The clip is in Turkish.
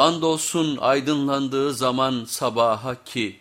Andolsun aydınlandığı zaman sabaha ki